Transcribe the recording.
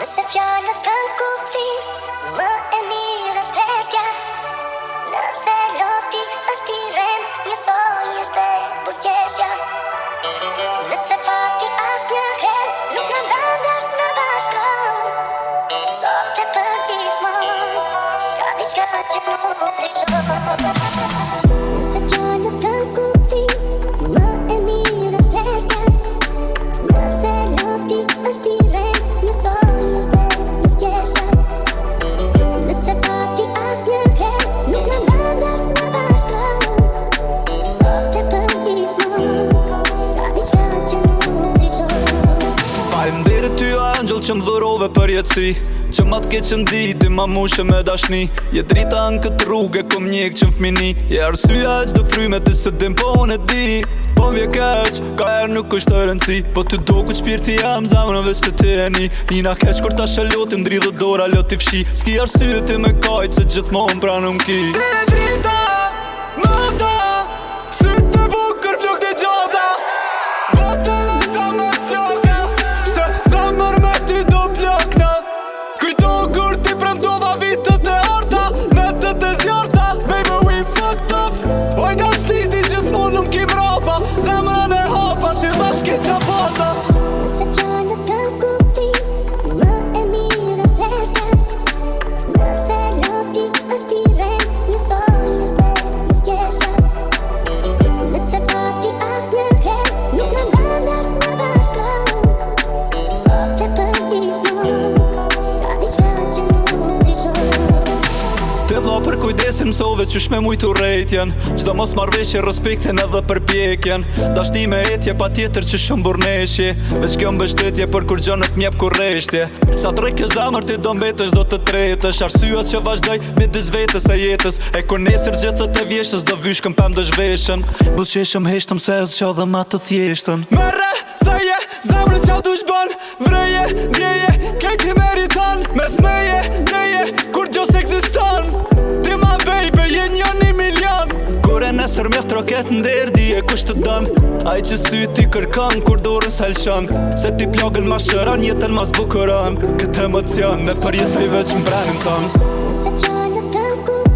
Nëse fjallët s'kan në kupti, më e mirë është heshtja Nëse loti është i rem, një është e bursjeshja Nëse fati asë një her, nuk në ndam jasht në bashko Sot e për gjithmon, ka një që nuk të shumë jetësi Që ma të ndi diti ma mushe me dashni Je drita në këtë rrugë e kom njekë që në fmini Je arsyja që dë fryme të së dim po në di Po vje keq, ka e nuk është të rëndësi Po të do ku që pjerti jam zamë në veç të të e një Nina keq kur ta shëllotim dri dhe dora loti fshi Ski arsyja ti me kajtë se gjithmon pra në mki Dhe drita, më Besim mësove që shme mujtu rejtjen Qdo mos marveshje respektin edhe për pjekjen Dashni me etje pa tjetër që shumë burneshje Veç kjo mbështetje për kur gjo të mjep kur reshtje Sa të rekjo zamër ti do mbetesh do të tretësh Arsyat që vazhdoj me dis vetës e jetës E kur nesër gjithët të vjeshtës do vyshkëm pëm dë që shumë heshtëm se e zqo dhe ma të thjeshtën Mërë, dheje, zamër që du shbon Vreje, djeje, kejti meritan Mes meje, nesër me troket në Di e kusht të dan Aj që sy ti kërkan kur dorën s'helshan Se ti plogën ma shëran jetën ma zbukëran Këtë emocion me përjetoj veç më brenin Se